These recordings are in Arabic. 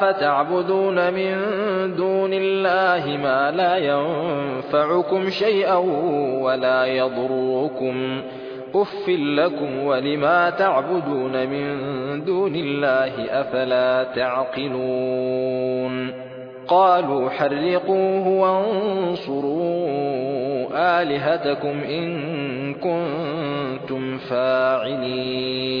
أفتعبدون من دون الله ما لا ينفعكم شيئا ولا يضركم. أف لكم ولما تعبدون من دون الله أفلا تعقلون. قالوا حرقوه وانصروا آلهتكم إن كنتم فاعلين.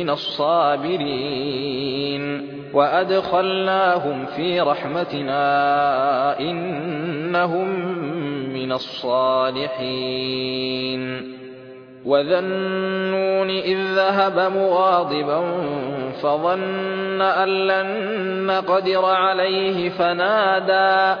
من الصابرين وأدخلناهم في رحمتنا إنهم من الصالحين وذا النون إذ ذهب مغاضبا فظن أن لن نقدر عليه فنادى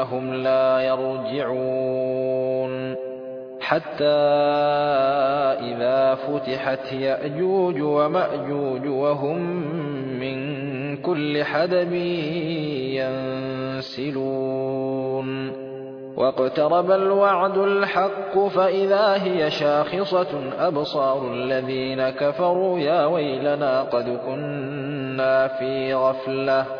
أنهم لا يرجعون. حتى إذا فتحت يأجوج ومأجوج وهم من كل حدب ينسلون. واقترب الوعد الحق فإذا هي شاخصة أبصار الذين كفروا يا ويلنا قد كنا في غفلة.